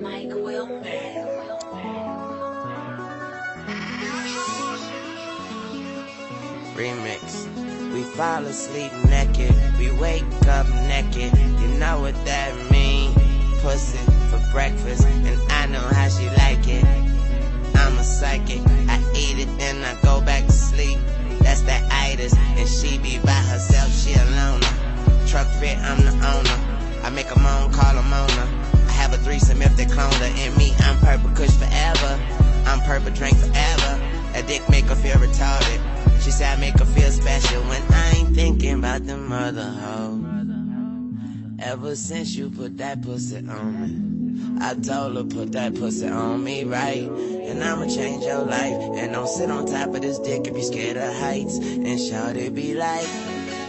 Mike Remix. We fall asleep naked, we wake up naked. You know what that mean? Pussy for breakfast, and I know how she like it. I'm a psychic, I eat it, and I go back to sleep. That's that itis, and she be by herself, she alone. Truck fit, I'm the owner. I make a moan, call a moaner. Threesome if they clone her and me. I'm purple kush forever. I'm purple drink forever. A dick make her feel retarded. She said I make her feel special when I ain't thinking about the mother hoe. Ever since you put that pussy on me, I told her put that pussy on me right. And I'ma change your life. And don't sit on top of this dick if you scared of heights. And shout it be like,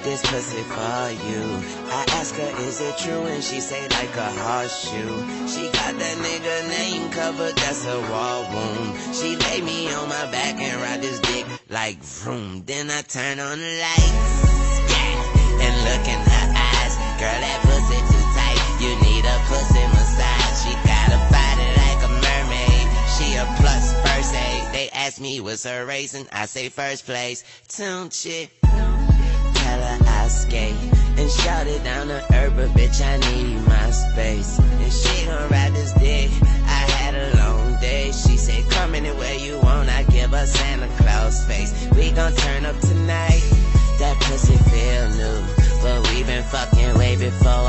this pussy for you. I ask her, is it true? And she say like a horseshoe. She got that nigga name covered, that's a wall wound. She lay me on my back and ride this dick like vroom. Then I turn on the lights, yeah, and look in her eyes. Girl, that pussy too tight. You need a pussy massage. She got a body like a mermaid. She a plus first aid. They ask me what's her race, and I say first place. Tune shit. Down to her, but bitch I need my space. And she gon' ride this dick. I had a long day. She said come anywhere you want. I give her Santa Claus face. We gon' turn up tonight. That pussy feel new, but we been fucking way before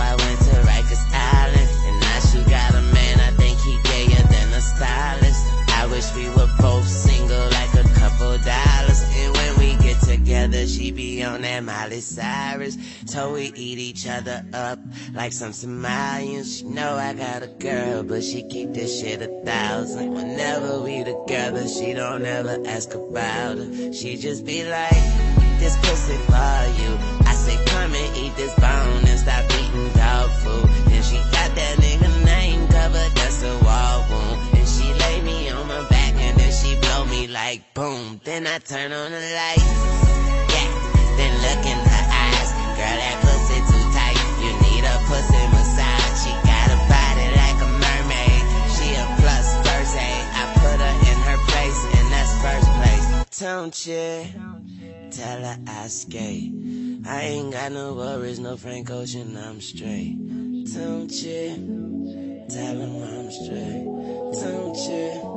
on that Miley Cyrus. So we eat each other up like some Somalians. She know I got a girl, but she keep this shit a thousand. Whenever we together, she don't ever ask about her. She just be like, this pussy for you. I say, come and eat this bone and stop eating dog food. And she got that nigga name covered, that's a wall wound. And she lay me on my back and then she blow me like boom. Then I turn on the lights. Then look in her eyes, girl that pussy too tight. You need a pussy massage. She got a body like a mermaid. She a plus aid. I put her in her place and that's first place. Don't you? Tell her I skate. I ain't got no worries, no Frank Ocean, I'm straight. Don't you? Tell him I'm straight. Don't you?